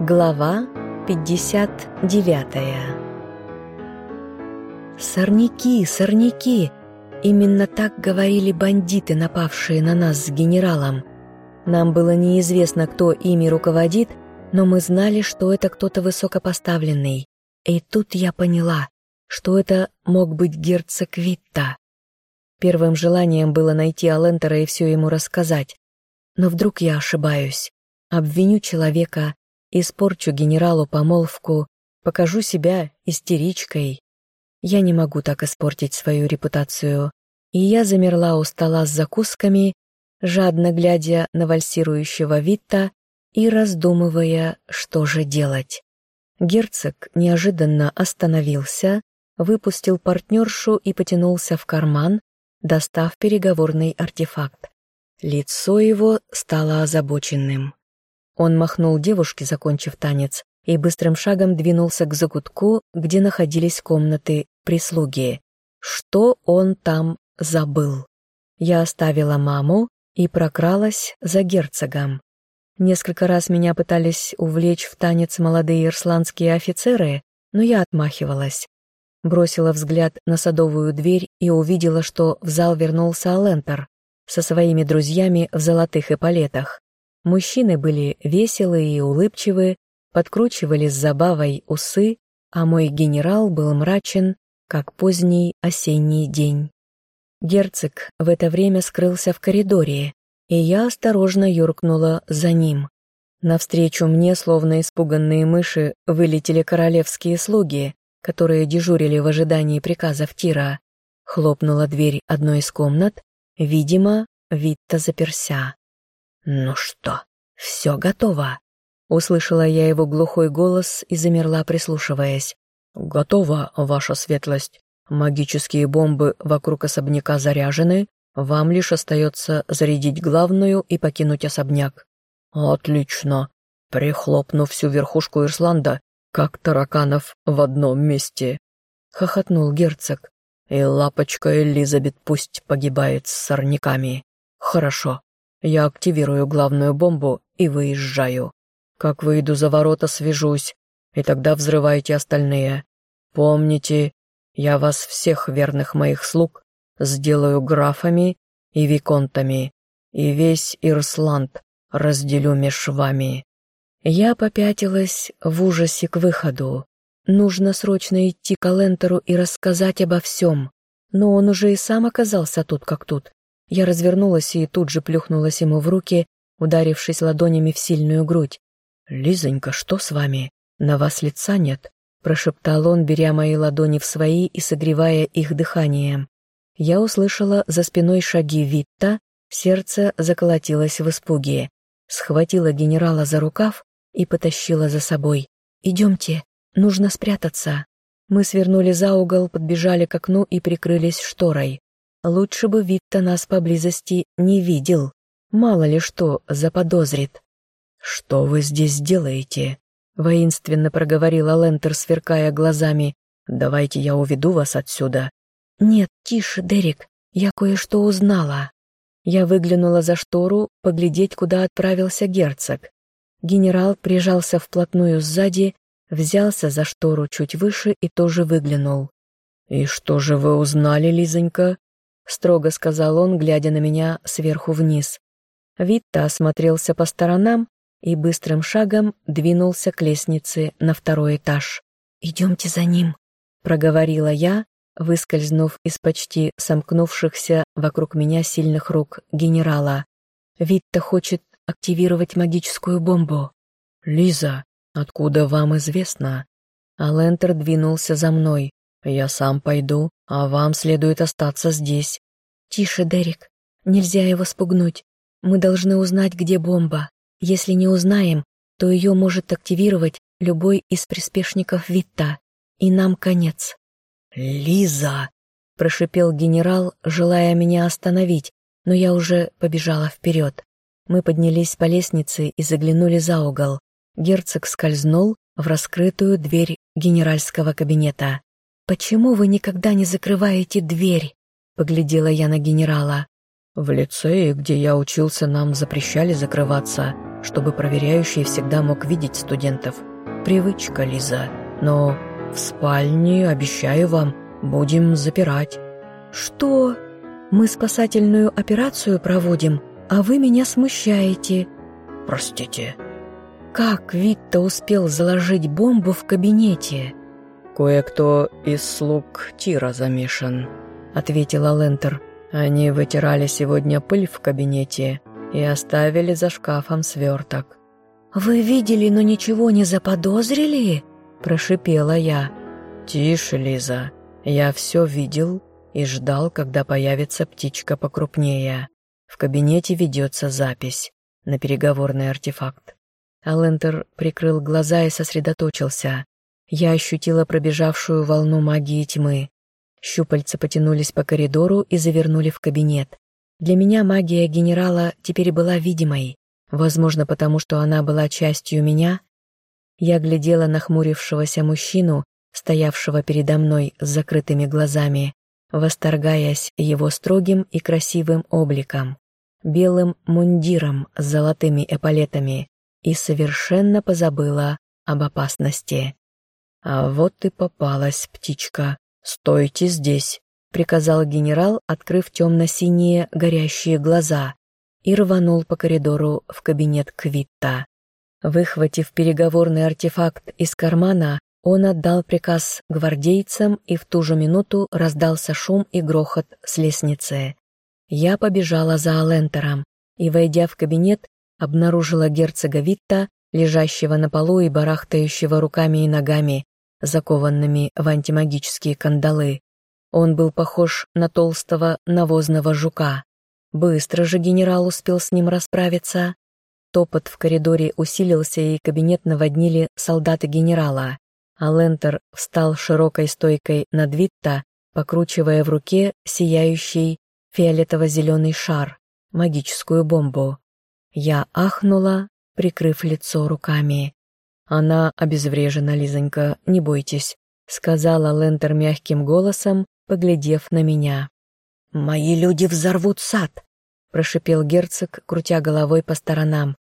Глава 59 «Сорняки, сорняки!» Именно так говорили бандиты, напавшие на нас с генералом. Нам было неизвестно, кто ими руководит, но мы знали, что это кто-то высокопоставленный. И тут я поняла, что это мог быть герцог Витта. Первым желанием было найти Алентера и все ему рассказать. Но вдруг я ошибаюсь, обвиню человека, испорчу генералу помолвку, покажу себя истеричкой. Я не могу так испортить свою репутацию. И я замерла у стола с закусками, жадно глядя на вальсирующего Витта и раздумывая, что же делать. Герцог неожиданно остановился, выпустил партнершу и потянулся в карман, достав переговорный артефакт. Лицо его стало озабоченным. Он махнул девушке, закончив танец, и быстрым шагом двинулся к закутку, где находились комнаты прислуги. Что он там забыл? Я оставила маму и прокралась за герцогом. Несколько раз меня пытались увлечь в танец молодые ирсландские офицеры, но я отмахивалась. Бросила взгляд на садовую дверь и увидела, что в зал вернулся Алентер со своими друзьями в золотых эполетах. Мужчины были веселые и улыбчивы, подкручивали с забавой усы, а мой генерал был мрачен, как поздний осенний день. Герцог в это время скрылся в коридоре, и я осторожно юркнула за ним. Навстречу мне, словно испуганные мыши, вылетели королевские слуги, которые дежурили в ожидании приказов Тира. Хлопнула дверь одной из комнат, видимо, Витта заперся. «Ну что, все готово?» Услышала я его глухой голос и замерла, прислушиваясь. «Готово, ваша светлость. Магические бомбы вокруг особняка заряжены. Вам лишь остается зарядить главную и покинуть особняк». «Отлично. Прихлопну всю верхушку Ирсланда, как тараканов в одном месте», — хохотнул герцог. «И лапочка Элизабет пусть погибает с сорняками. Хорошо. Я активирую главную бомбу и выезжаю. Как выйду за ворота, свяжусь, и тогда взрывайте остальные. Помните, я вас всех верных моих слуг сделаю графами и виконтами, и весь Ирсланд разделю меж вами. Я попятилась в ужасе к выходу. Нужно срочно идти к Алентеру и рассказать обо всем. Но он уже и сам оказался тут как тут. Я развернулась и тут же плюхнулась ему в руки, ударившись ладонями в сильную грудь. «Лизонька, что с вами? На вас лица нет?» прошептал он, беря мои ладони в свои и согревая их дыханием. Я услышала за спиной шаги Витта, сердце заколотилось в испуге. Схватила генерала за рукав и потащила за собой. «Идемте, нужно спрятаться». Мы свернули за угол, подбежали к окну и прикрылись шторой. Лучше бы Витта нас поблизости не видел. Мало ли что заподозрит. «Что вы здесь делаете?» — воинственно проговорила Лентер, сверкая глазами. «Давайте я уведу вас отсюда». «Нет, тише, Дерек, я кое-что узнала». Я выглянула за штору, поглядеть, куда отправился герцог. Генерал прижался вплотную сзади, взялся за штору чуть выше и тоже выглянул. «И что же вы узнали, Лизонька?» Строго сказал он, глядя на меня сверху вниз. Витта осмотрелся по сторонам и быстрым шагом двинулся к лестнице на второй этаж. «Идемте за ним», — проговорила я, выскользнув из почти сомкнувшихся вокруг меня сильных рук генерала. «Витта хочет активировать магическую бомбу». «Лиза, откуда вам известно?» Алентер двинулся за мной. «Я сам пойду, а вам следует остаться здесь». «Тише, Дерек. Нельзя его спугнуть. Мы должны узнать, где бомба. Если не узнаем, то ее может активировать любой из приспешников Витта. И нам конец». «Лиза!» — прошипел генерал, желая меня остановить, но я уже побежала вперед. Мы поднялись по лестнице и заглянули за угол. Герцог скользнул в раскрытую дверь генеральского кабинета. «Почему вы никогда не закрываете дверь?» — поглядела я на генерала. «В лицее, где я учился, нам запрещали закрываться. чтобы проверяющий всегда мог видеть студентов. Привычка, Лиза. Но в спальне, обещаю вам, будем запирать». «Что? Мы спасательную операцию проводим, а вы меня смущаете». «Простите». «Как Витта успел заложить бомбу в кабинете?» «Кое-кто из слуг Тира замешан», — ответила Лентер. «Они вытирали сегодня пыль в кабинете и оставили за шкафом сверток». «Вы видели, но ничего не заподозрили?» – прошипела я. «Тише, Лиза. Я все видел и ждал, когда появится птичка покрупнее. В кабинете ведется запись на переговорный артефакт». Алентер прикрыл глаза и сосредоточился. Я ощутила пробежавшую волну магии тьмы. Щупальца потянулись по коридору и завернули в кабинет. Для меня магия генерала теперь была видимой, возможно, потому что она была частью меня. Я глядела на хмурившегося мужчину, стоявшего передо мной с закрытыми глазами, восторгаясь его строгим и красивым обликом, белым мундиром с золотыми эполетами, и совершенно позабыла об опасности. «А вот и попалась птичка. Стойте здесь», — приказал генерал, открыв темно-синие горящие глаза, и рванул по коридору в кабинет Квитта. Выхватив переговорный артефакт из кармана, он отдал приказ гвардейцам, и в ту же минуту раздался шум и грохот с лестницы. Я побежала за Алентером и, войдя в кабинет, обнаружила герцога Витта, лежащего на полу и барахтающего руками и ногами, закованными в антимагические кандалы. Он был похож на толстого навозного жука. Быстро же генерал успел с ним расправиться. Топот в коридоре усилился, и кабинет наводнили солдаты генерала, а Лентер встал широкой стойкой над Витта, покручивая в руке сияющий фиолетово-зеленый шар, магическую бомбу. Я ахнула, прикрыв лицо руками. «Она обезврежена, Лизонька, не бойтесь», — сказала Лентер мягким голосом, поглядев на меня. «Мои люди взорвут сад», — прошипел герцог, крутя головой по сторонам.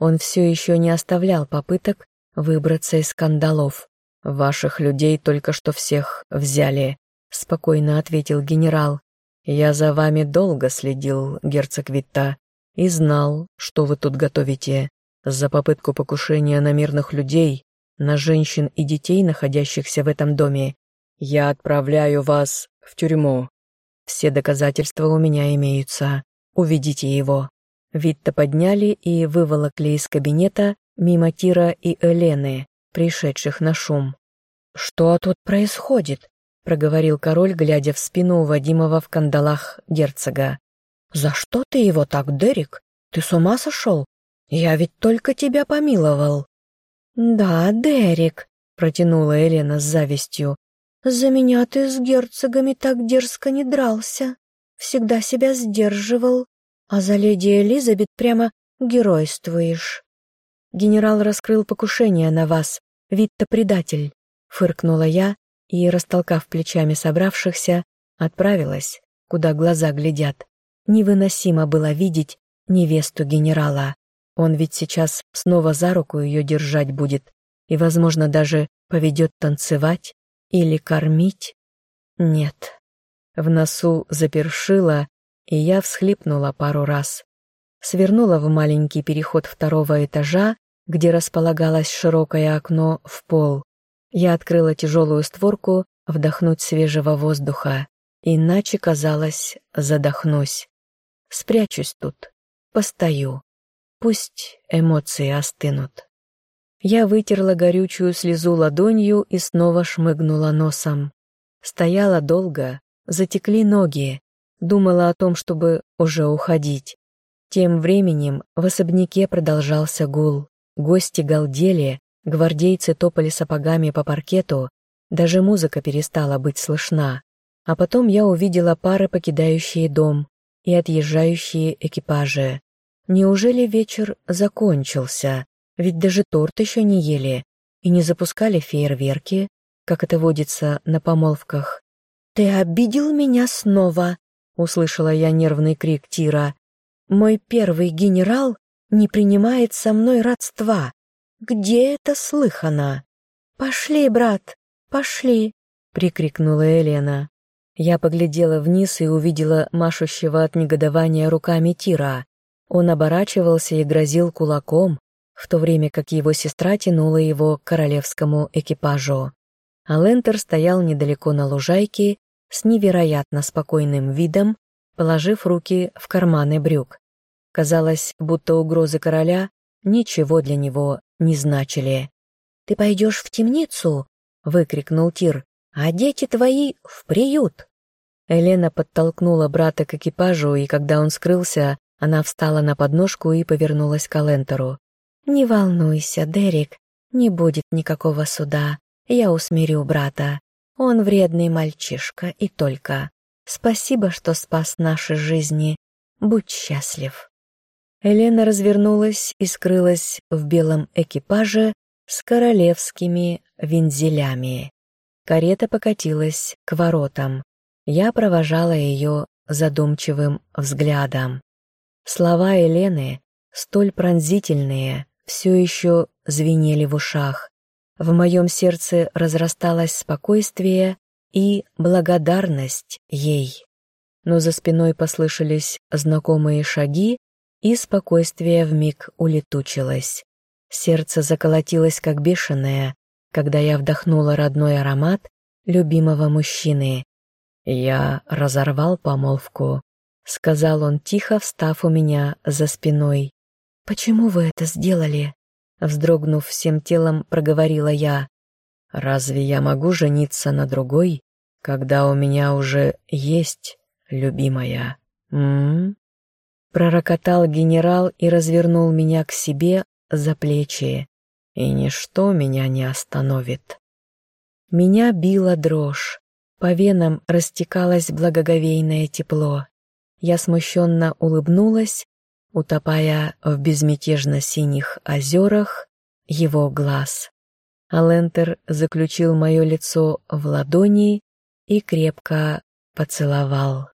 Он все еще не оставлял попыток выбраться из скандалов. «Ваших людей только что всех взяли», — спокойно ответил генерал. «Я за вами долго следил, герцог Витта, и знал, что вы тут готовите за попытку покушения на мирных людей, на женщин и детей, находящихся в этом доме, я отправляю вас в тюрьму. Все доказательства у меня имеются. Уведите его». Витта подняли и выволокли из кабинета мимо Тира и Элены, пришедших на шум. «Что тут происходит?» — проговорил король, глядя в спину уводимого в кандалах герцога. «За что ты его так, Дерек? Ты с ума сошел? Я ведь только тебя помиловал». «Да, Дерек», — протянула Елена с завистью. «За меня ты с герцогами так дерзко не дрался. Всегда себя сдерживал. А за леди Элизабет прямо геройствуешь». «Генерал раскрыл покушение на вас. Вид-то предатель», — фыркнула я и, растолкав плечами собравшихся, отправилась, куда глаза глядят. Невыносимо было видеть невесту генерала. Он ведь сейчас снова за руку ее держать будет и, возможно, даже поведет танцевать или кормить. Нет. В носу запершило, и я всхлипнула пару раз. Свернула в маленький переход второго этажа, где располагалось широкое окно в пол. Я открыла тяжелую створку, вдохнуть свежего воздуха, иначе, казалось, задохнусь. Спрячусь тут, постою. Пусть эмоции остынут. Я вытерла горючую слезу ладонью и снова шмыгнула носом. Стояла долго, затекли ноги, думала о том, чтобы уже уходить. Тем временем в особняке продолжался гул. Гости галдели, гвардейцы топали сапогами по паркету, даже музыка перестала быть слышна. А потом я увидела пары, покидающие дом, и отъезжающие экипажи. Неужели вечер закончился? Ведь даже торт еще не ели и не запускали фейерверки, как это водится на помолвках. «Ты обидел меня снова!» — услышала я нервный крик Тира. «Мой первый генерал не принимает со мной родства. Где это слыхано? «Пошли, брат, пошли!» — прикрикнула Елена. Я поглядела вниз и увидела машущего от негодования руками Тира. Он оборачивался и грозил кулаком, в то время как его сестра тянула его к королевскому экипажу. А Лентер стоял недалеко на лужайке с невероятно спокойным видом, положив руки в карманы брюк. Казалось, будто угрозы короля ничего для него не значили. «Ты пойдешь в темницу?» — выкрикнул Тир. «А дети твои в приют!» Елена подтолкнула брата к экипажу, и когда он скрылся, она встала на подножку и повернулась к Алентеру. «Не волнуйся, Дерек, не будет никакого суда. Я усмирю брата. Он вредный мальчишка и только. Спасибо, что спас наши жизни. Будь счастлив». Елена развернулась и скрылась в белом экипаже с королевскими вензелями. Карета покатилась к воротам. Я провожала ее задумчивым взглядом. Слова Елены, столь пронзительные, все еще звенели в ушах. В моем сердце разрасталось спокойствие и благодарность ей. Но за спиной послышались знакомые шаги, и спокойствие вмиг улетучилось. Сердце заколотилось как бешеное, когда я вдохнула родной аромат любимого мужчины. Я разорвал помолвку, сказал он тихо, встав у меня за спиной. «Почему вы это сделали?» Вздрогнув всем телом, проговорила я. «Разве я могу жениться на другой, когда у меня уже есть любимая?» М -м? Пророкотал генерал и развернул меня к себе за плечи, и ничто меня не остановит. Меня била дрожь, по венам растекалось благоговейное тепло. Я смущенно улыбнулась, утопая в безмятежно-синих озерах его глаз. Алентер заключил мое лицо в ладони и крепко поцеловал.